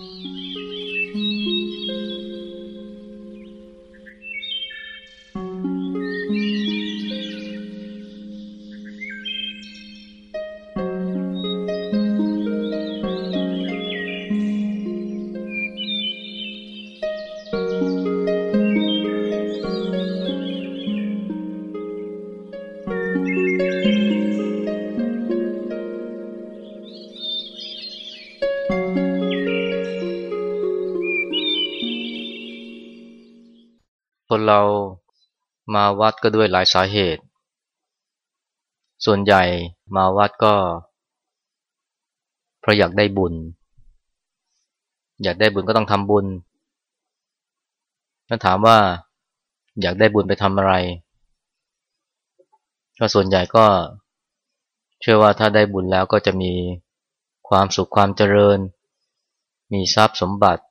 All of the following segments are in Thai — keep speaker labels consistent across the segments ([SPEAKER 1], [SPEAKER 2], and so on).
[SPEAKER 1] ค เรามาวัดก็ด้วยหลายสาเหตุ ส่วนใหญ่มาวัดก็เพราะอยากได้บุญ อยากได้บุญก็ต้องทำบุญถ้าถามว่าอยากได้บุญไปทำอะไร ก็ส่วนใหญ่ก็เชื่อว่าถ้าได้บุญแล้วก็จะมีความสุขความเจริญ มีทรัพย์สมบัติ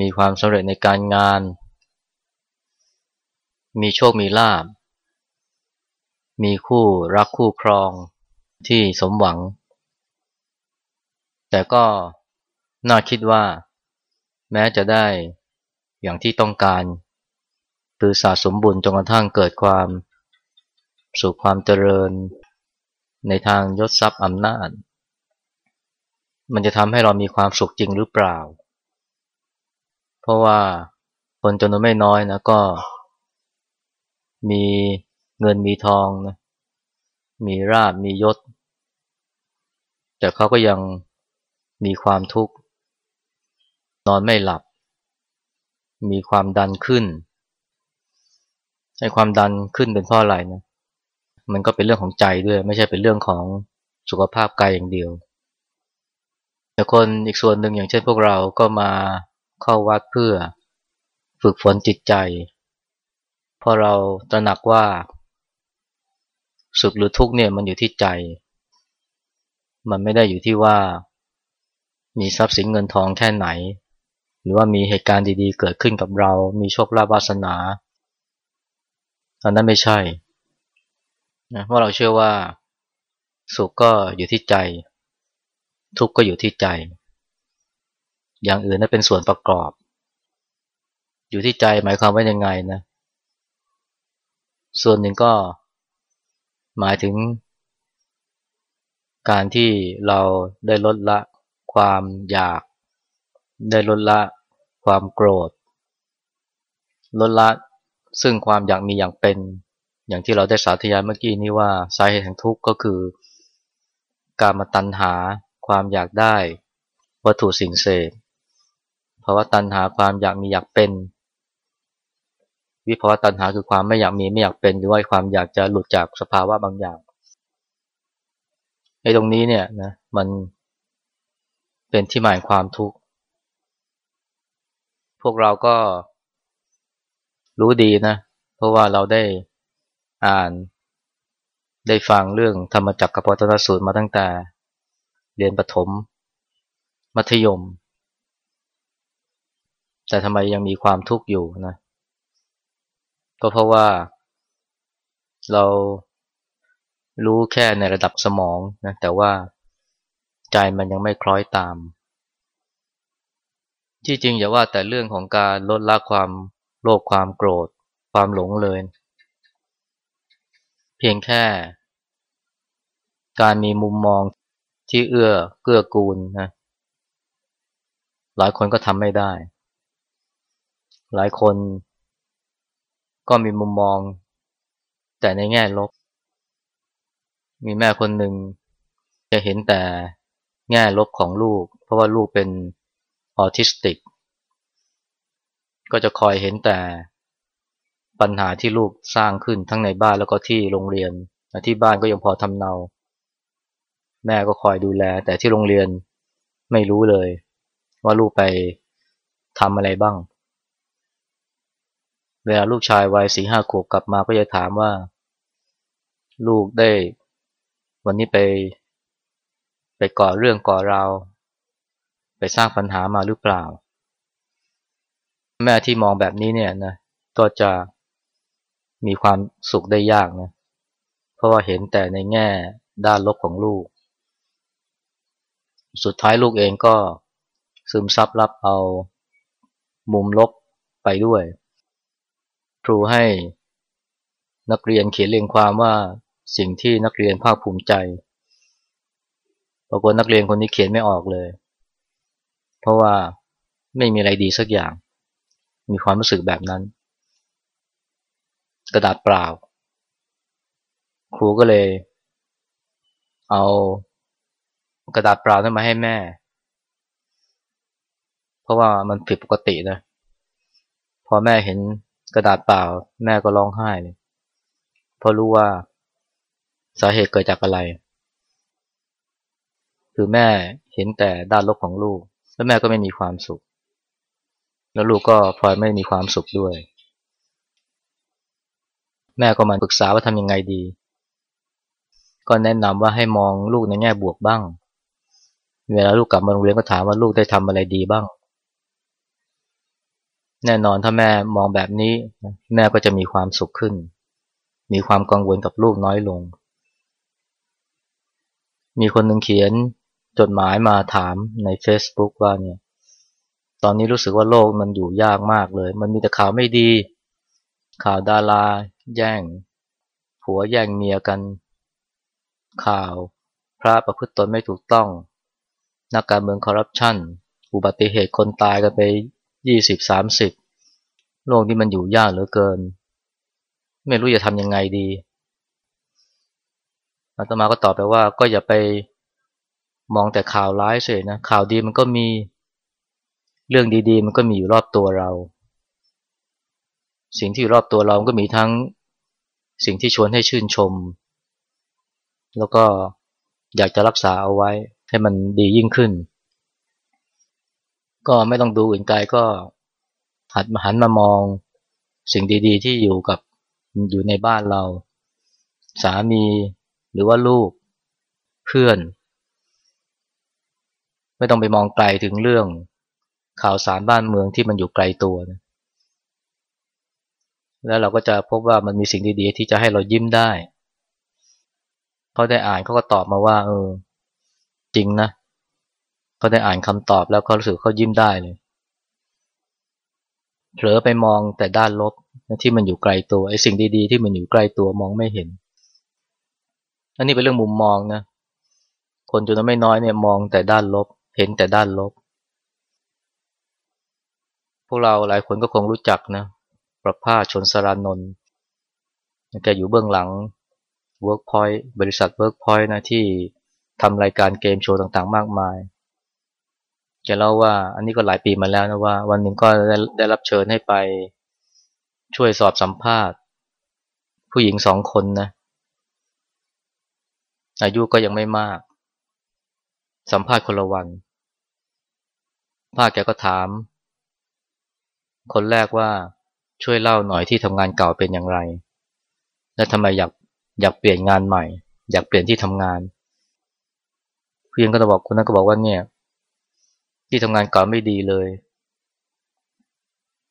[SPEAKER 1] มีความสำเร็จในการงาน มีโชคมีลาบ มีคู่รักคู่ครองที่สมหวัง แต่ก็น่าคิดว่า แม้จะได้อย่างที่ต้องการหรือสะสมบุญจนกระทั่งเกิดความสุขความเจริญ ในทางยศทรัพย์อำนาจ มันจะทำให้เรามีความสุขจริงหรือเปล่า เพราะว่าคนจำนวนไม่น้อยนะก็ มีเงินมีทองนะมีราบมียศ แต่เขาก็ยังมีความทุกข์ นอนไม่หลับ มีความดันขึ้นให้ความดันขึ้นเป็นเพราะอะไรนะมันก็เป็นเรื่องของใจด้วย ไม่ใช่เป็นเรื่องของสุขภาพกายอย่างเดียวแต่คนอีกส่วนหนึ่งอย่างเช่นพวกเราก็มาเข้าวัดเพื่อฝึกฝนจิตใจ พอเราตระหนักว่า สุขหรือทุกข์เนี่ยมันอยู่ที่ใจ มันไม่ได้อยู่ที่ว่า มีทรัพย์สินเงินทองแค่ไหน หรือว่ามีเหตุการณ์ดีๆ เกิดขึ้นกับเรา มีโชคลาภวาสนาอันนั้นไม่ใช่นะเพราะเราเชื่อว่า สุขก็อยู่ที่ใจ ทุกข์ก็อยู่ที่ใจ อย่างอื่นนั้นเป็นส่วนประกอบ อยู่ที่ใจหมายความว่ายังไงนะ ส่วนหนึ่งก็หมายถึง การที่เราได้ลดละความอยาก ได้ลดละความโกรธ ลดละซึ่งความอยากมีอย่างเป็น อย่างที่เราได้สาธยายเมื่อกี้นี้ว่าสาเหตุแห่งทุกข์ก็คือ การมาตัณหาความอยากได้ วัตถุสิ่งเสพเพราะว่าตัณหาความอยากมีอยากเป็น วิภาวะตัณหาคือความไม่อยากมีไม่อยากเป็นหรือว่าความอยากจะหลุดจากสภาวะบางอย่างไอ้ตรงนี้เนี่ยนะมันเป็นที่หมายความทุกข์ พวกเราก็รู้ดีนะ เพราะว่าเราได้อ่านได้ฟังเรื่องธรรมจักรกับพทธสูตรมาตั้งแต่เรียนประถม มัธยม แต่ทำไมยังมีความทุกข์อยู่นะ ก็เพราะว่า เรารู้แค่ในระดับสมองนะแต่ว่าใจมันยังไม่คล้อยตาม ที่จริงอย่าว่าแต่เรื่องของการลดละความโลภความโกรธ ความหลงเลย เพียงแค่ การมีมุมมองที่เอื้อเกื้อกูลนะหลายคนก็ทำไม่ได้ หลายคน ก็มีมุมมอง แต่ในแง่ลบ มีแม่คนหนึ่ง จะเห็นแต่แง่ลบของลูก เพราะว่าลูกเป็นออทิสติก ก็จะคอยเห็นแต่ปัญหาที่ลูกสร้างขึ้นทั้งในบ้านแล้วก็ที่โรงเรียนที่บ้านก็ยังพอทำเนา แม่ก็คอยดูแล แต่ที่โรงเรียนไม่รู้เลย ว่าลูกไปทำอะไรบ้าง เวลาลูกชายวัยสี่ห้าขวบกลับมาก็จะถามว่า ลูกได้ วันนี้ไป ไปก่อเรื่องก่อราวไปสร้างปัญหามาหรือเปล่า แม่ที่มองแบบนี้เนี่ยนะก็จะมีความสุขได้ยากนะเพราะว่าเห็นแต่ในแง่ด้านลบของลูก สุดท้ายลูกเองก็ซึมซับรับเอามุมลบไปด้วย ครูให้นักเรียนเขียนเรียงความว่าสิ่งที่นักเรียนภาคภูมิใจ ปรากฏนักเรียนคนนี้เขียนไม่ออกเลย เพราะว่าไม่มีอะไรดีสักอย่าง มีความรู้สึกแบบนั้น กระดาษเปล่า ครูก็เลย เอากระดาษเปล่านั้นมาให้แม่ เพราะว่ามันผิดปกตินะ พอแม่เห็น กระดาษเปล่า แม่ก็ร้องไห้เลยเพราะรู้ว่าสาเหตุเกิดจากอะไร คือแม่เห็นแต่ด้านลบของลูก แล้วแม่ก็ไม่มีความสุข แล้วลูกก็พลอยไม่มีความสุขด้วย แม่ก็มาปรึกษาว่าทำยังไงดี ก็แนะนำว่าให้มองลูกในแง่บวกบ้าง เวลาลูกกลับมาโรงเรียนก็ถามว่าลูกได้ทำอะไรดีบ้าง แน่นอนถ้าแม่มองแบบนี้ แม่ก็จะมีความสุขขึ้น มีความกังวลกับลูกน้อยลง มีคนหนึ่งเขียนจดหมายมาถามใน Facebook ว่าเนี่ย ตอนนี้รู้สึกว่าโลกมันอยู่ยากมากเลย มันมีแต่ข่าวไม่ดี ข่าวดาราแย่ง ผัวแย่งเมียกัน ข่าวพระประพฤติตนไม่ถูกต้อง นักการเมืองคอร์รัปชันอุบัติเหตุคนตายกันไป ยี่สิบสามสิบโลกนี้มันอยู่ยากเหลือเกิน ไม่รู้จะทำยังไงดีอาตมาก็ตอบไปว่าก็อย่าไปมองแต่ข่าวร้ายเฉยนะข่าวดีมันก็มีเรื่องดีๆ มันก็มีอยู่รอบตัวเรา สิ่งที่อยู่รอบตัวเราก็มีทั้งสิ่งที่ชวนให้ชื่นชม แล้วก็อยากจะรักษาเอาไว้ให้มันดียิ่งขึ้น ก็ไม่ต้องดูอื่นไกลก็หันมาหันมามองสิ่งดีๆ ที่อยู่กับอยู่ในบ้านเรา สามีหรือว่าลูกเพื่อน ไม่ต้องไปมองไกลถึงเรื่องข่าวสารบ้านเมืองที่มันอยู่ไกลตัวนะแล้วเราก็จะพบว่ามันมีสิ่งดีๆ ที่จะให้เรายิ้มได้เขาได้อ่านเขาก็ตอบมาว่า เออ จริงนะ เขาได้อ่านคำตอบแล้วเขารู้สึกเขายิ้มได้เลยเผลอไปมองแต่ด้านลบที่มันอยู่ไกลตัวไอ้สิ่งดีๆ ที่มันอยู่ใกล้ตัวมองไม่เห็น อันนี้เป็นเรื่องมุมมองนะ คนจำนวนไม่น้อยเนี่ยมองแต่ด้านลบ เห็นแต่ด้านลบ พวกเราหลายคนก็คงรู้จักนะ ประภาชนสรานนท์แกอยู่เบื้องหลัง Workpoint บริษัท Workpoint นะที่ทำรายการเกมโชว์ต่างๆ มากมาย แกเล่าว่า อันนี้ก็หลายปีมาแล้วนะว่า วันหนึ่งก็ได้ได้รับเชิญให้ไปช่วยสอบสัมภาษณ์ ผู้หญิงสองคนนะ อายุก็ยังไม่มาก สัมภาษณ์คนละวันภาคแกก็ถาม คนแรกว่าช่วยเล่าหน่อยที่ทำงานเก่าเป็นอย่างไร และทำไมอยากอยากเปลี่ยนงานใหม่ อยากเปลี่ยนที่ทำงานเพียงก็จะบอกคนนั้นก็บอกว่าเนี่ย ที่ทำงานเก่าไม่ดีเลย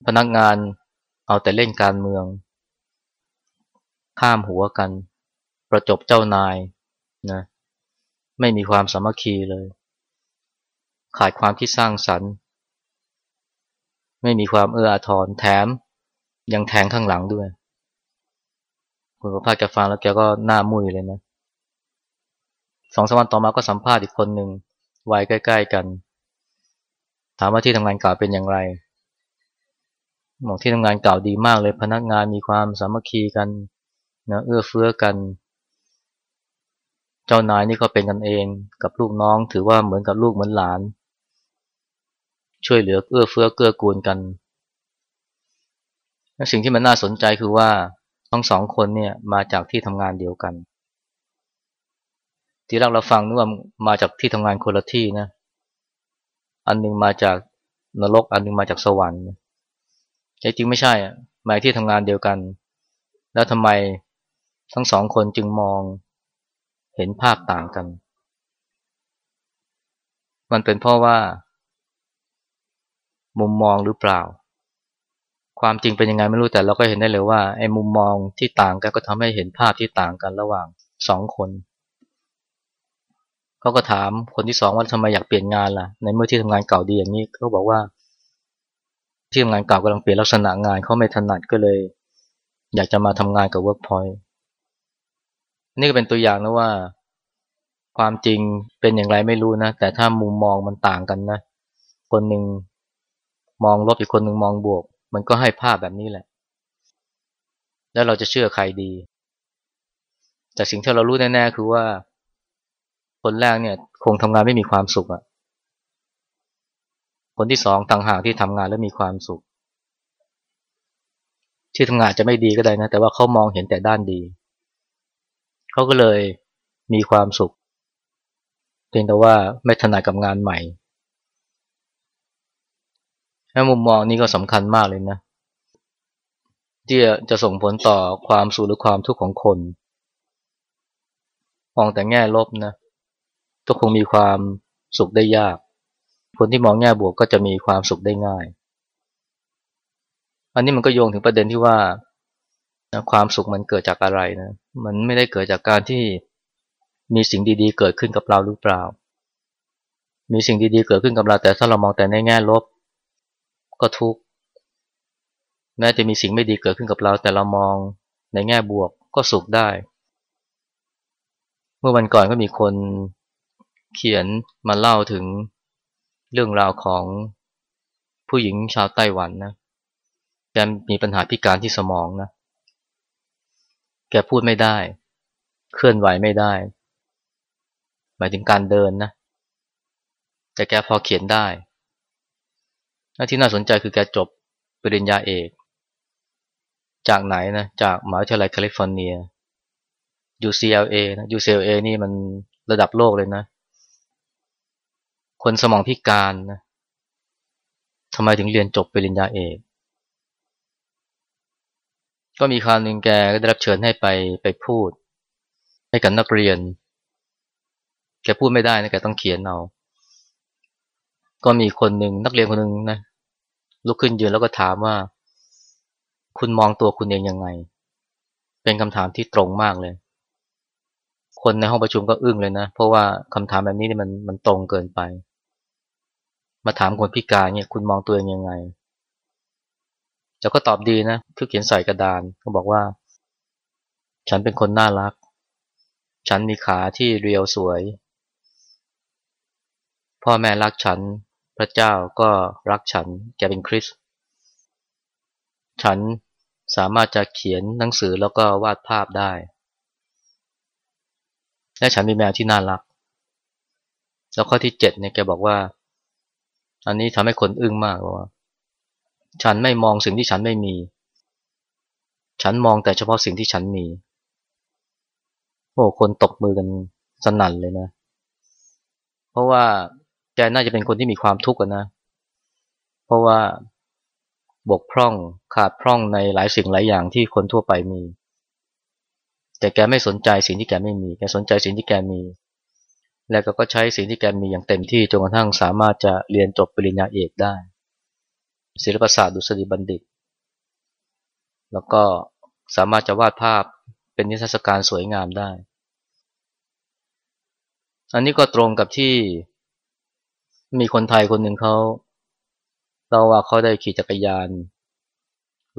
[SPEAKER 1] พนักงานเอาแต่เล่นการเมือง ข้ามหัวกัน ประจบเจ้านายนะไม่มีความสามัคคีเลย ขาดความที่สร้างสรรค์ไม่มีความเอื้ออาทรแถม ยังแทงข้างหลังด้วย คุณประภาสแกฟังแล้วแกก็หน้ามุ้ยเลยนะสองสวันต่อมาก็สัมภาษณ์อีกคนหนึ่งวัยใกล้ ๆ กัน ถามว่าที่ทำงานเก่าเป็นอย่างไรบอกที่ทำงานเก่าดีมากเลยพนักงานมีความสามัคคีกันนะเอื้อเฟื้อกัน เจ้านายนี่ก็เป็นกันเองกับลูกน้องถือว่าเหมือนกับลูกเหมือนหลาน ช่วยเหลือเอื้อเฟื้อเกื้อกูลกันสิ่งที่มันน่าสนใจคือว่าทั้งสองคนเนี่ยมาจากที่ทำงานเดียวกัน ที่แรกเราฟังนึกว่ามาจากที่ทำงานคนละที่นะ อันนึงมาจากนรก อันนึงมาจากสวรรค์จริงไม่ใช่มาที่ทำงานเดียวกัน แล้วทำไมทั้งสองคนจึงมองเห็นภาพต่างกัน มันเป็นเพราะว่า มุมมองหรือเปล่า ความจริงเป็นยังไงไม่รู้แต่เราก็เห็นได้เลยว่าไอ้มุมมองที่ต่างกันก็ทำให้เห็นภาพที่ต่างกันระหว่างสองคน เขาก็ถามคนที่สองว่าทำไมอยากเปลี่ยนงานล่ะ ในเมื่อที่ทำงานเก่าดีอย่างนี้เขาบอกว่า ที่ทำงานเก่ากำลังเปลี่ยนลักษณะงานเขาไม่ถนัดก็เลย อยากจะมาทำงานกับ Workpoint นี่ก็เป็นตัวอย่างนะว่า ความจริงเป็นอย่างไรไม่รู้นะ แต่ถ้ามุมมองมันต่างกันนะ คนหนึ่งมองลบอีกคนหนึ่งมองบวก มันก็ให้ภาพแบบนี้แหละ แล้วเราจะเชื่อใครดี แต่สิ่งที่เรารู้แน่ๆคือว่า คนแรกเนี่ย คงทำงานไม่มีความสุขอะคนที่สองต่างหากที่ทำงานแล้วมีความสุข ที่ทำงานจะไม่ดีก็ได้นะ แต่ว่าเขามองเห็นแต่ด้านดี เขาก็เลยมีความสุข เพียงแต่ว่าไม่ถนัดกับงานใหม่แล้มุมมองนี้ก็สำคัญมากเลยนะที่จะส่งผลต่อความสุขหรือความทุกข์ของคน มองแต่แง่ลบนะ ก็คงมีความสุขได้ยาก คนที่มองแง่บวกก็จะมีความสุขได้ง่าย อันนี้มันก็โยงถึงประเด็นที่ว่าความสุขมันเกิดจากอะไรนะ มันไม่ได้เกิดจากการที่มีสิ่งดีๆ เกิดขึ้นกับเราหรือเปล่า มีสิ่งดีๆ เกิดขึ้นกับเรา แต่ถ้าเรามองแต่ในแง่ลบ ก็ทุกข์แม้จะมีสิ่งไม่ดีเกิดขึ้นกับเรา แต่เรามองในแง่บวกก็สุขได้ เมื่อวันก่อนก็มีคน เขียนมาเล่าถึงเรื่องราวของผู้หญิงชาวไต้หวันนะแกมีปัญหาพิการที่สมองนะ แกพูดไม่ได้ เคลื่อนไหวไม่ได้ หมายถึงการเดินนะ แต่แกพอเขียนได้ ที่น่าสนใจคือแกจบปริญญาเอก จากไหนนะ จากมหาวิทยาลัยแคลิฟอร์เนีย UCLA นะ UCLA นี่มันระดับโลกเลยนะ คนสมองพิการนะทำไมถึงเรียนจบปริญญาเอก ก็มีคราวหนึ่งแกก็ได้รับเชิญให้ไปไปพูด ให้กับนักเรียน แกพูดไม่ได้นะแกต้องเขียนเอา ก็มีคนหนึ่งนักเรียนคนหนึ่งนะลุกขึ้นยืนแล้วก็ถามว่า คุณมองตัวคุณเองยังไง เป็นคำถามที่ตรงมากเลย คนในห้องประชุมก็อึ้งเลยนะ เพราะว่าคำถามแบบนี้นี่มันมันตรงเกินไป มาถามคนพิการเนี่ยคุณมองตัวเองยังไงแล้วก็ตอบดีนะคือเขียนใส่กระดานก็บอกว่า ฉันเป็นคนน่ารัก ฉันมีขาที่เรียวสวย พ่อแม่รักฉัน พระเจ้าก็รักฉันแกเป็นคริสฉันสามารถจะเขียนหนังสือแล้วก็วาดภาพได้ และฉันมีแมวที่น่ารัก แล้วข้อที่เจ็ดเนี่ยแกบอกว่า อันนี้ทำให้คนอึ้งมากว่า ฉันไม่มองสิ่งที่ฉันไม่มี ฉันมองแต่เฉพาะสิ่งที่ฉันมี โอ้คนตกมือกันสนั่นเลยนะ เพราะว่าแกน่าจะเป็นคนที่มีความทุกข์นะ เพราะว่าบกพร่องขาดพร่องในหลายสิ่งหลายอย่างที่คนทั่วไปมี แต่แกไม่สนใจสิ่งที่แกไม่มี แกสนใจสิ่งที่แกมี แล้วก็ใช้สิ่งที่แกมีอย่างเต็มที่จนกระทั่งสามารถจะเรียนจบปริญญาเอกได้ ศิลปศาสตร์ดุษฎีบัณฑิต แล้วก็สามารถจะวาดภาพเป็นนิทรรศการสวยงามได้ อันนี้ก็ตรงกับที่มีคนไทยคนหนึ่งเขาเราว่าเขาได้ขี่จักรยาน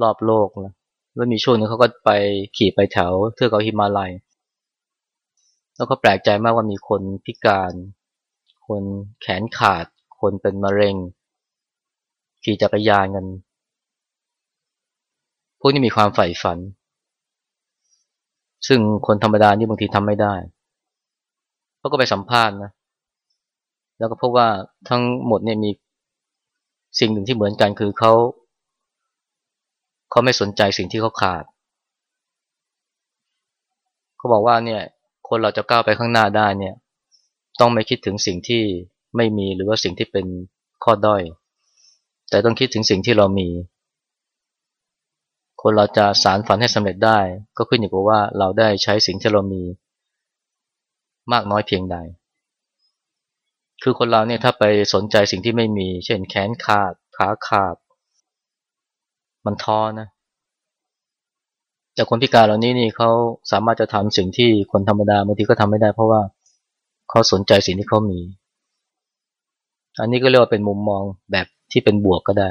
[SPEAKER 1] รอบโลกแล้วแล้วมีช่วงนึงเขาก็ไปขี่ไปแถวเทือกเขาหิมาลัย แล้วก็แปลกใจมากว่ามีคนพิการ คนแขนขาด คนเป็นมะเร็ง ขี่จักรยานกัน พวกนี้มีความใฝ่ฝัน ซึ่งคนธรรมดานี่บางทีทำไม่ได้เขาก็ไปสัมภาษณ์นะ แล้วก็พบว่าทั้งหมดเนี่ยมีสิ่งหนึ่งที่เหมือนกันคือเขาเขาไม่สนใจสิ่งที่เขาขาด เขาบอกว่าเนี่ย คนเราจะก้าวไปข้างหน้าได้เนี่ย ต้องไม่คิดถึงสิ่งที่ไม่มีหรือว่าสิ่งที่เป็นข้อด้อย แต่ต้องคิดถึงสิ่งที่เรามี คนเราจะสารฝันให้สำเร็จได้ ก็ขึ้นอยู่กับว่าเราได้ใช้สิ่งที่เรามี มากน้อยเพียงใด คือคนเราเนี่ยถ้าไปสนใจสิ่งที่ไม่มี เช่นแขนขาดขาขาด มันท้อนะ แต่คนพิการเหล่านี้นี่เขาสามารถจะทำสิ่งที่คนธรรมดาบางทีก็ทำไม่ได้ เพราะว่าเขาสนใจสิ่งที่เขามี อันนี้ก็เรียกว่าเป็นมุมมองแบบที่เป็นบวกก็ได้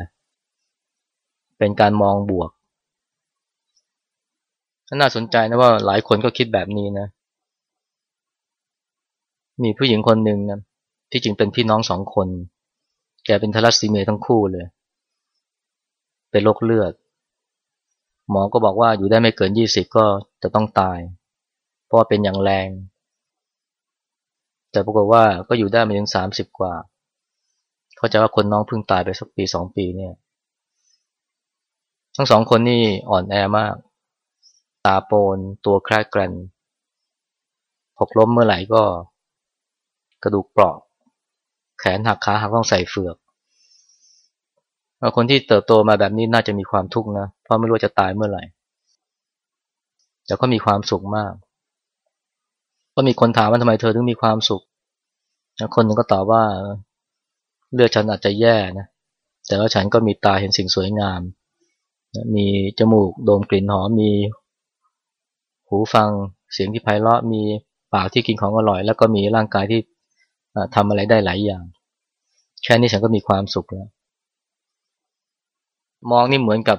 [SPEAKER 1] เป็นการมองบวกน่าสนใจนะว่าหลายคนก็คิดแบบนี้นะ มีผู้หญิงคนหนึ่งนะที่จริงเป็นพี่น้องสองคน แกเป็นทารัสซีเมียทั้งคู่เลย เป็นโรคเลือด หมอก็บอกว่าอยู่ได้ไม่เกินยี่สิบก็จะต้องตาย เพราะเป็นอย่างแรง แต่ปรากฏว่าก็อยู่ได้มาถึงสามสิบกว่า เขาจะว่าคนน้องเพิ่งตายไปสักปีสองปีเนี่ย ทั้งสองคนนี่อ่อนแอมาก ตาโปนตัวแครกแกรนหกล้มเมื่อไหร่ก็ กระดูกเปราะ แขนหักขาหักต้องใส่เฟือก คนที่เติบโตมาแบบนี้น่าจะมีความทุกข์นะ เพราะไม่รู้จะตายเมื่อไหร่ แต่ก็มีความสุขมาก ก็มีคนถามว่าทำไมเธอถึงมีความสุข คนหนึ่งก็ตอบว่า เลือดฉันอาจจะแย่นะ แต่ว่าฉันก็มีตาเห็นสิ่งสวยงาม มีจมูกโดมกลิ่นหอม มีหูฟังเสียงที่ไพเราะ มีปากที่กินของอร่อย แล้วก็มีร่างกายที่ทำอะไรได้หลายอย่าง แค่นี้ฉันก็มีความสุขแล้ว มองนี่เหมือนกับ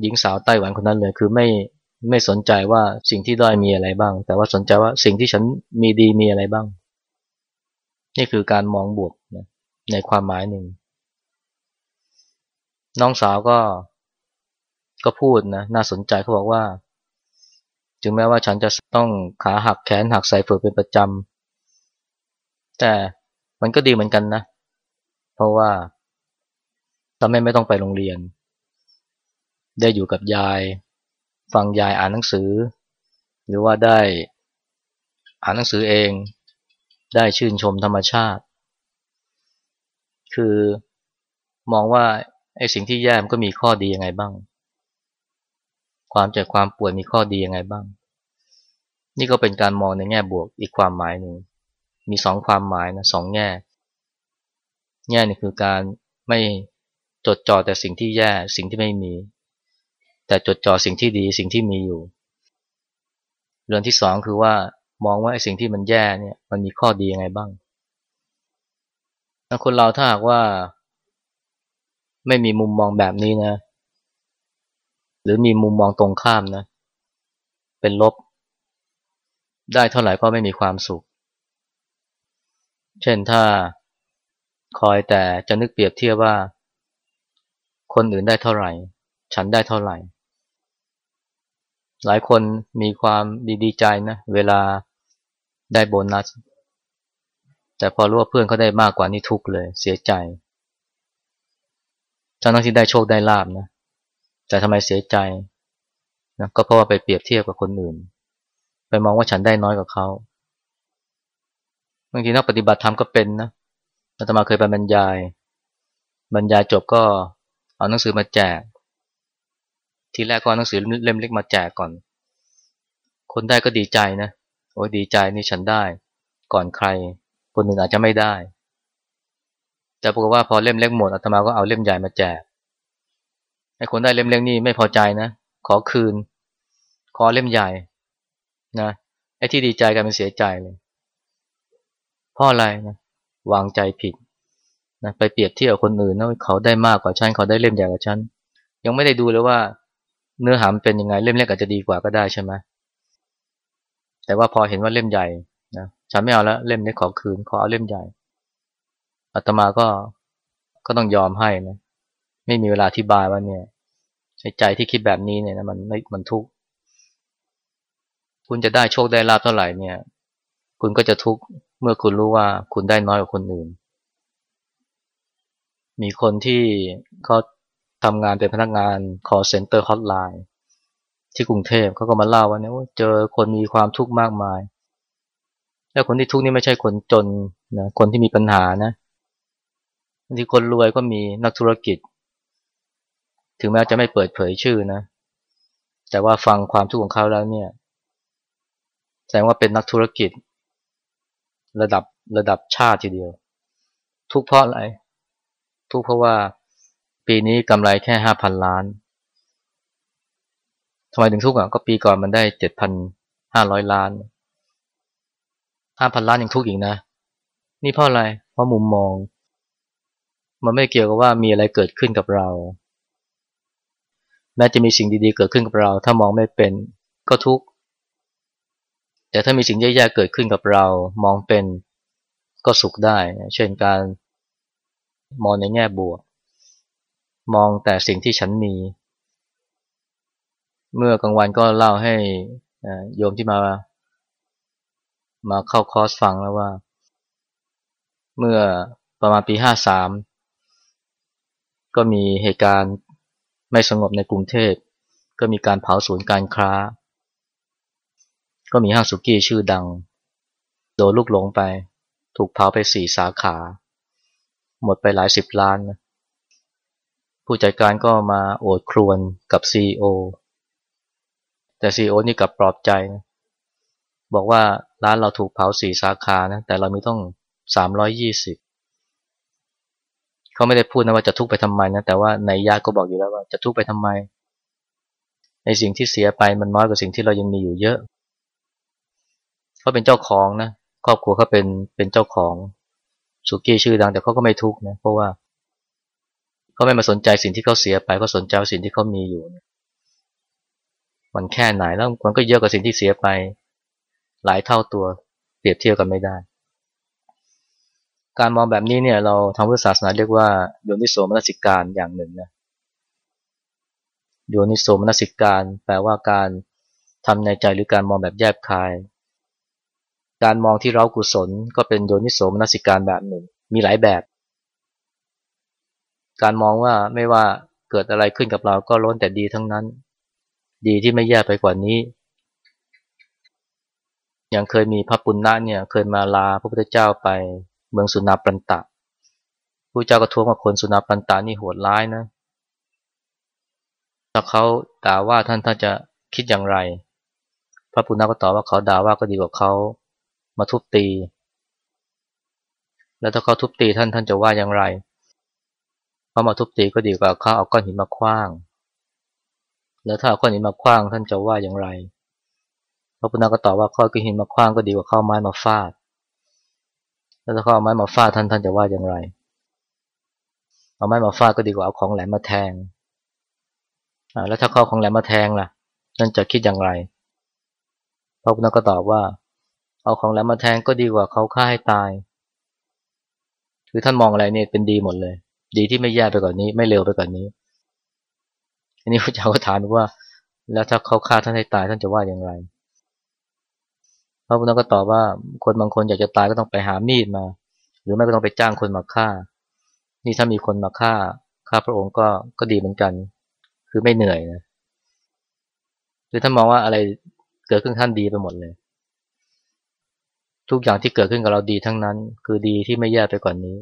[SPEAKER 1] หญิงสาวไต้หวันคนนั้นเลย คือไม่ไม่สนใจว่าสิ่งที่ด้อยมีอะไรบ้าง แต่ว่าสนใจว่าสิ่งที่ฉันมีดีมีอะไรบ้าง นี่คือการมองบวกนะในความหมายหนึ่ง น้องสาวก็ก็พูดนะน่าสนใจเขาบอกว่า ถึงแม้ว่าฉันจะต้องขาหักแขนหักใส่เฟือกเป็นประจำแต่มันก็ดีเหมือนกันนะ เพราะว่าทำให้ไม่ต้องไปโรงเรียน ได้อยู่กับยาย ฟังยายอ่านหนังสือ หรือว่าได้อ่านหนังสือเอง ได้ชื่นชมธรรมชาติ คือมองว่าไอ้สิ่งที่แย่มันก็มีข้อดียังไงบ้าง ความเจ็บความป่วยมีข้อดียังไงบ้าง นี่ก็เป็นการมองในแง่บวกอีกความหมายหนึ่ง มีสองความหมายนะสองแง่ แง่นี่คือการไม่จดจ่อแต่สิ่งที่แย่สิ่งที่ไม่มี แต่จดจ่อสิ่งที่ดีสิ่งที่มีอยู่ เรื่องที่สองคือว่ามองว่าไอ้สิ่งที่มันแย่เนี่ยมันมีข้อดียังไงบ้างคนเราถ้าหากว่า ไม่มีมุมมองแบบนี้นะ หรือมีมุมมองตรงข้ามนะ เป็นลบ ได้เท่าไหร่ก็ไม่มีความสุข เช่นถ้าคอยแต่จะนึกเปรียบเทียบว่า คนอื่นได้เท่าไหร่ ฉันได้เท่าไหร่ หลายคนมีความดีดีใจนะ เวลาได้โบนัส แต่พอรู้ว่าเพื่อนเขาได้มากกว่านี่ทุกเลย เสียใจทั้งที่ได้โชคได้ลาบนะ แต่ทำไมเสียใจนะก็เพราะว่าไปเปรียบเทียบกับคนอื่น ไปมองว่าฉันได้น้อยกว่าเขาบางทีนักปฏิบัติธรรมก็เป็นนะอาตมาเคยไปบรรยาย บรรยายจบก็เอาหนังสือมาแจก ทีแรกก็เอาหนังสือเล่มเล็กมาแจกก่อน คนได้ก็ดีใจนะโอ้ดีใจนี่ฉันได้ ก่อนใคร คนอื่นอาจจะไม่ได้ แต่ปรากฏว่าพอเล่มเล็กหมดอาตมาก็เอาเล่มใหญ่มาแจกไอ้คนได้เล่มเล็กนี่ไม่พอใจนะ ขอคืน ขอเล่มใหญ่นะไอ้ที่ดีใจกันเป็นเสียใจเลยเพราะอะไรนะวางใจผิดนะไปเปรียบเทียบคนอื่นนะเขาได้มากกว่าฉันเขาได้เล่มใหญ่กว่าฉันยังไม่ได้ดูเลยว่า เนื้อหามเป็นยังไงเล่มเล็กอาจจะดีกว่าก็ได้ใช่ไหมแต่ว่าพอเห็นว่าเล่มใหญ่นะฉันไม่เอาแล้วเล่มนี้ขอคืนขอเอาเล่มใหญ่อาตมาก็ก็ต้องยอมให้นะไม่มีเวลาอธิบายว่าเนี่ยใจที่คิดแบบนี้เนี่ยนะมันไม่มันทุกข์คุณจะได้โชคได้ลาบเท่าไหร่เนี่ย คุณก็จะทุกข์เมื่อคุณรู้ว่าคุณได้น้อยกว่าคนอื่น มีคนที่เขา ทำงานเป็นพนักงาน call center hotline ที่กรุงเทพเขาก็มาเล่าว่าเนี่ยเจอคนมีความทุกข์มากมาย แล้วคนที่ทุกข์นี่ไม่ใช่คนจนนะคนที่มีปัญหานะบางทีคนรวยก็มีนักธุรกิจ ถึงแม้จะไม่เปิดเผยชื่อนะ แต่ว่าฟังความทุกข์ของเขาแล้วเนี่ยแสดงว่าเป็นนักธุรกิจ ระดับระดับชาติทีเดียว ทุกเพราะอะไร ทุกเพราะว่า ปีนี้กำไรแค่ห้าพันล้านทำไมถึงทุกข์อะก็ปีก่อนมันได้เจ็ดพันห้าร้อยล้านห้าพันล้านยังทุกข์อีกนะ นี่เพราะอะไร เพราะมุมมอง มันไม่เกี่ยวกับว่ามีอะไรเกิดขึ้นกับเรา แม้จะมีสิ่งดีๆ เกิดขึ้นกับเรา ถ้ามองไม่เป็นก็ทุกข์ แต่ถ้ามีสิ่งแย่ๆเกิดขึ้นกับเรา มองเป็นก็สุขได้ เช่นการมองในแง่บวก มองแต่สิ่งที่ฉันมี เมื่อกลางวันก็เล่าให้โยมที่มา มาเข้าคอร์สฟังแล้วว่า เมื่อประมาณปีห้าสามก็มีเหตุการณ์ไม่สงบในกรุงเทพ ก็มีการเผาศูนย์การค้า ก็มีห้างสุกี้ชื่อดัง โดนลูกหลงไป ถูกเผาไปสี่สาขา หมดไปหลายสิบล้านนะ ผู้จัดการก็มาโอดครวนกับซีอแต่ซีอนี่กลับปลอบใจนะบอกว่าร้านเราถูกเผาสี่สาขานะแต่เรามีต้องสามร้อยยี่สิบเขาไม่ได้พูดนะว่าจะทุกข์ไปทำไมนะแต่ว่าในญาติก็บอกอยู่แล้วว่าจะทุกข์ไปทำไมในสิ่งที่เสียไปมันน้อยกว่าสิ่งที่เรายังมีอยู่เยอะเขาเป็นเจ้าของนะครอบครัวเขาเป็นเป็นเจ้าของสุกี้ชื่อดังแต่เขาก็ไม่ทุกข์นะเพราะว่า เขาไม่มาสนใจสิ่งที่เขาเสียไปเขาสนใจสิ่งที่เขามีอยู่ มันแค่ไหนแล้วมันก็เยอะกว่าสิ่งที่เสียไป หลายเท่าตัวเปรียบเทียบกันไม่ได้ การมองแบบนี้เนี่ยเราทางพุทธศาสนาเรียกว่าโยนิโสมนสิการอย่างหนึ่งนะโยนิโสมนสิการ แปลว่าการทำในใจหรือการมองแบบแยบคาย การมองที่เรากุศลก็เป็นโยนิโสมนสิการแบบหนึ่ง มีหลายแบบ การมองว่าไม่ว่าเกิดอะไรขึ้นกับเราก็ล้นแต่ดีทั้งนั้น ดีที่ไม่แย่ไปกว่านี้ อย่างเคยมีพระปุณณะเนี่ย เคยมาลาพระพุทธเจ้าไปเมืองสุนาปันตะผู้เจ้าก็ทวงว่าคนสุนาปันตะนี่โหดร้ายนะถ้าเขาด่าว่าท่านท่านจะคิดอย่างไร พระปุณณะก็ตอบว่าเขาด่าว่าก็ดีกว่าเขามาทุบตี แล้วถ้าเขาทุบตีท่านท่านจะว่าอย่างไร เขามาทุบตีก็ดีกว่าเขาเอาก้อนหินมาคว้าง แล้วถ้าเอาก้อนหินมาคว้างท่านจะว่าอย่างไรพระพุทธก็ตอบว่าข้อก้อนหินมาคว้างก็ดีกว่าข้าไม้มาฟาด แล้วถ้าเขาเอาไม้มาฟาดท่านท่านจะว่าอย่างไร เอาไม้มาฟาดก็ดีกว่าเอาของแหลมมาแทงแล้วถ้าเขาของแหลมมาแทงล่ะท่านจะคิดอย่างไร พระพุทธก็ตอบว่า เอาของแหลมมาแทงก็ดีกว่าเขาฆ่าให้ตาย คือท่านมองอะไรเนี่ยเป็นดีหมดเลย ดีที่ไม่แย่ไปกว่านนี้ ไม่เร็วไปกว่านนี้อันนี้พระเจ้าก็ถามว่า แล้วถ้าเขาฆ่าท่านให้ตายท่านจะว่าอย่างไรพระพุทธก็ตอบว่าคนบางคนอยากจะตายก็ต้องไปหามีดมา หรือไม่ก็ต้องไปจ้างคนมาฆ่า นี่ถ้ามีคนมาฆ่าฆ่าพระองค์ก็ก็ดีเหมือนกัน คือไม่เหนื่อยนะคือถ้ามองว่าอะไรเกิดขึ้นท่านดีไปหมดเลย ทุกอย่างที่เกิดขึ้นกับเราดีทั้งนั้น คือดีที่ไม่แย่ไปกว่านนี้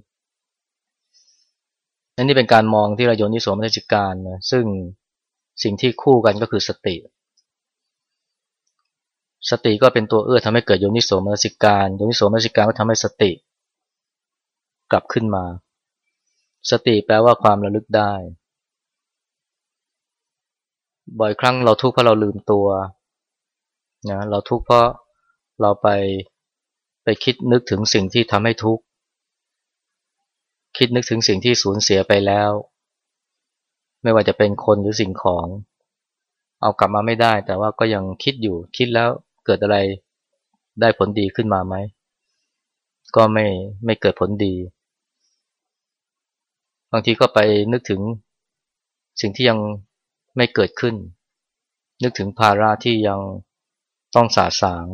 [SPEAKER 1] นั่นนี่เป็นการมองที่ราโยนิสวมนสิการนะซึ่งสิ่งที่คู่กันก็คือสติ สติก็เป็นตัวเอื้อทำให้เกิดโยนิโสมนสิการโยนิโสมนสิการก็ทำให้สติ กลับขึ้นมา สติแปลว่าความระลึกได้ บ่อยครั้งเราทุกข์เพราะเราลืมตัวนะเราทุกข์เพราะเราไปไปคิดนึกถึงสิ่งที่ทำให้ทุกข์ คิดนึกถึงสิ่งที่สูญเสียไปแล้ว ไม่ว่าจะเป็นคนหรือสิ่งของ เอากลับมาไม่ได้ แต่ว่าก็ยังคิดอยู่คิดแล้วเกิดอะไรได้ผลดีขึ้นมาไหม ก็ไม่ไม่เกิดผลดี บางทีก็ไปนึกถึงสิ่งที่ยังไม่เกิดขึ้น นึกถึงภาระที่ยังต้องสาสาง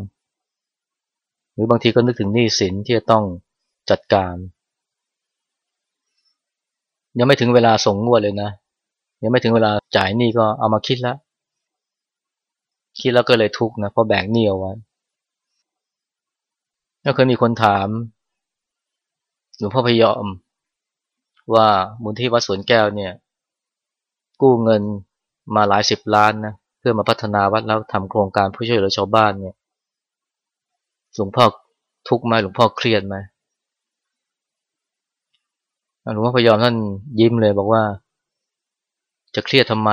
[SPEAKER 1] หรือบางทีก็นึกถึงหนี้สินที่จะต้องจัดการ ยังไม่ถึงเวลาส่งงวดเลยนะ ยังไม่ถึงเวลาจ่ายหนี้ก็เอามาคิดแล้วคิดแล้วก็เลยทุกข์นะเพราะแบกหนี้เอาไว้แล้วเคยมีคนถามหลวงพ่อพยอม ว่ามูลที่วัดสวนแก้วเนี่ย กู้เงินมาหลายสิบล้านนะเพื่อมาพัฒนาวัดแล้วทำโครงการผู้ช่วยเหลือชาวบ้านเนี่ยหลวงพ่อทุกข์ไหมหลวงพ่อเครียดไหม หลวงพ่อพยอมท่านยิ้มเลยบอกว่า จะเครียดทำไม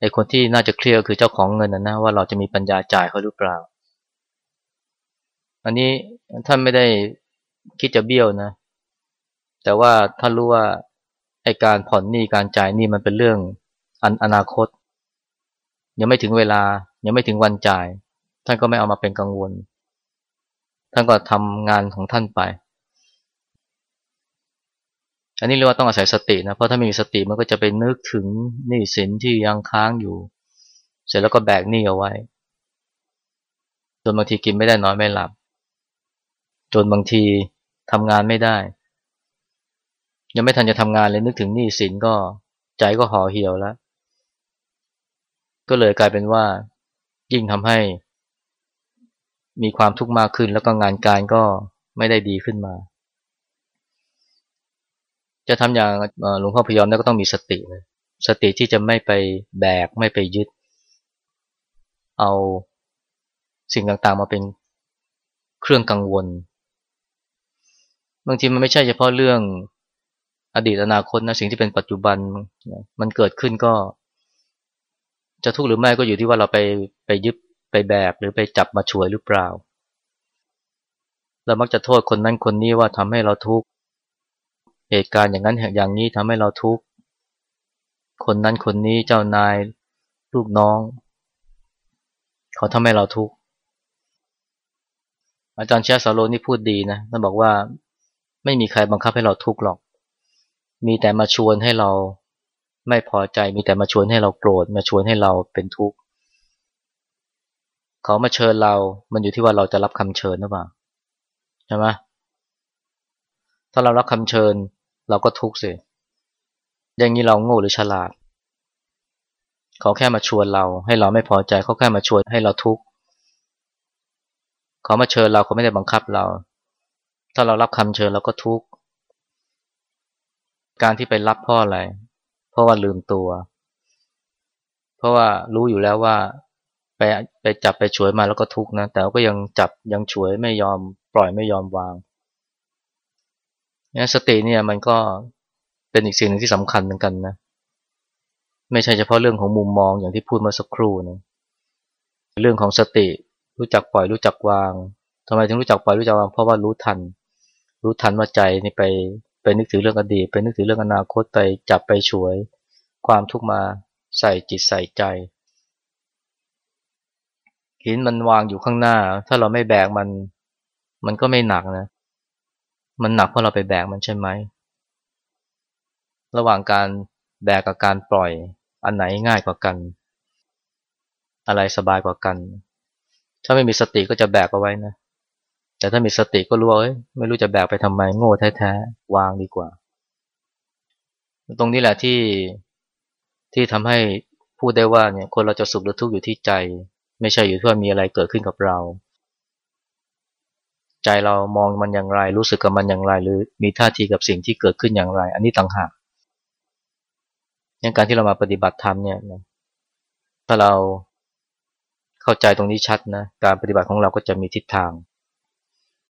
[SPEAKER 1] ไอ้คนที่น่าจะเครียดคือเจ้าของเงินนะนะว่าเราจะมีปัญญาจ่ายเขาหรือเปล่า อันนี้ท่านไม่ได้คิดจะเบี้ยวนะ แต่ว่าถ้านรู้ว่าไอการผ่อนหนี้การจ่ายหนี้มันเป็นเรื่องอันอนาคต ยังไม่ถึงเวลา ยังไม่ถึงวันจ่าย ท่านก็ไม่เอามาเป็นกังวล ท่านก็ทำงานของท่านไป อันนี้เรียกว่าต้องอาศัยสตินะเพราะถ้าไม่มีสติมันก็จะไปนึกถึงหนี้สินที่ยังค้างอยู่ เสร็จแล้วก็แบกหนี้เอาไว้จนบางทีกินไม่ได้นอนไม่หลับ จนบางทีทำงานไม่ได้ ยังไม่ทันจะทำงานเลยนึกถึงหนี้สินก็ใจก็ห่อเหี่ยวแล้วก็เลยกลายเป็นว่ายิ่งทำให้ มีความทุกข์มากขึ้น แล้วก็งานการก็ไม่ได้ดีขึ้นมา จะทำอย่างหลวงพ่อพยอมได้ก็ต้องมีสติเลยสติที่จะไม่ไปแบกไม่ไปยึด เอาสิ่งต่างๆมาเป็นเครื่องกังวล บางทีมันไม่ใช่เฉพาะเรื่องอดีตอนาคตนะสิ่งที่เป็นปัจจุบันมันเกิดขึ้นก็ จะทุกข์หรือไม่ก็อยู่ที่ว่าเราไปไปยึดไปแบกหรือไปจับมาช่วยหรือเปล่า เรามักจะโทษคนนั้นคนนี้ว่าทำให้เราทุกข์ เหตุการณ์อย่างนั้นอย่างนี้ทำให้เราทุกข์คนนั้นคนนี้เจ้านายลูกน้อง เขาทำให้เราทุกข์อาจารย์เชสโลนี่พูดดีนะท่านบอกว่าไม่มีใครบังคับให้เราทุกข์หรอก มีแต่มาชวนให้เราไม่พอใจ มีแต่มาชวนให้เราโกรธ มาชวนให้เราเป็นทุกข์ เขามาเชิญเรา มันอยู่ที่ว่าเราจะรับคำเชิญหรือเปล่า ใช่ไหมถ้าเรารับคำเชิญ เราก็ทุกข์สิอย่างนี้เราโง่หรือฉลาด เขาแค่มาชวนเรา ให้เราไม่พอใจเขาแค่มาชวนให้เราทุกข์เขามาเชิญเราเขาไม่ได้บังคับเรา ถ้าเรารับคำเชิญเราก็ทุกข์การที่ไปรับพ่ออะไร เพราะว่าลืมตัว เพราะว่ารู้อยู่แล้วว่า ไปไปจับไปช่วยมาแล้วก็ทุกข์นะ แต่ก็ยังจับยังช่วยไม่ยอม ปล่อยไม่ยอมวาง นี่ยสติเนี่ยมันก็เป็นอีกสิ่งหนึ่งที่สำคัญเหมือนกันนะ ไม่ใช่เฉพาะเรื่องของมุมมองอย่างที่พูดมาสักครู่นะเรื่องของสติรู้จักปล่อยรู้จักวางทำไมถึงรู้จักปล่อยรู้จักวางเพราะว่ารู้ทัน รู้ทันว่าใจนี่ไปไปนึกถึงเรื่องอดีตไปนึกถึงเรื่องอนาคตไปจับไปช่วย ความทุกข์มาใส่จิตใส่ใจหินมันวางอยู่ข้างหน้า ถ้าเราไม่แบกมัน มันก็ไม่หนักนะ มันหนักเพราะเราไปแบกมันใช่ไหม ระหว่างการแบกกับการปล่อย อันไหนง่ายกว่ากัน อะไรสบายกว่ากัน ถ้าไม่มีสติก็จะแบกเอาไว้นะ แต่ถ้ามีสติก็รู้ว่าไม่รู้จะแบกไปทำไมโง่แท้ๆวางดีกว่า ตรงนี้แหละที่ที่ทำให้พูดได้ว่าเนี่ยคนเราจะสุขหรือทุกข์อยู่ที่ใจ ไม่ใช่อยู่ที่ว่ามีอะไรเกิดขึ้นกับเรา ใจเรามองมันอย่างไร รู้สึกกับมันอย่างไร หรือมีท่าทีกับสิ่งที่เกิดขึ้นอย่างไร อันนี้ต่างหากอย่างการที่เรามาปฏิบัติธรรมเนี่ยถ้าเราเข้าใจตรงนี้ชัดนะการปฏิบัติของเราก็จะมีทิศทาง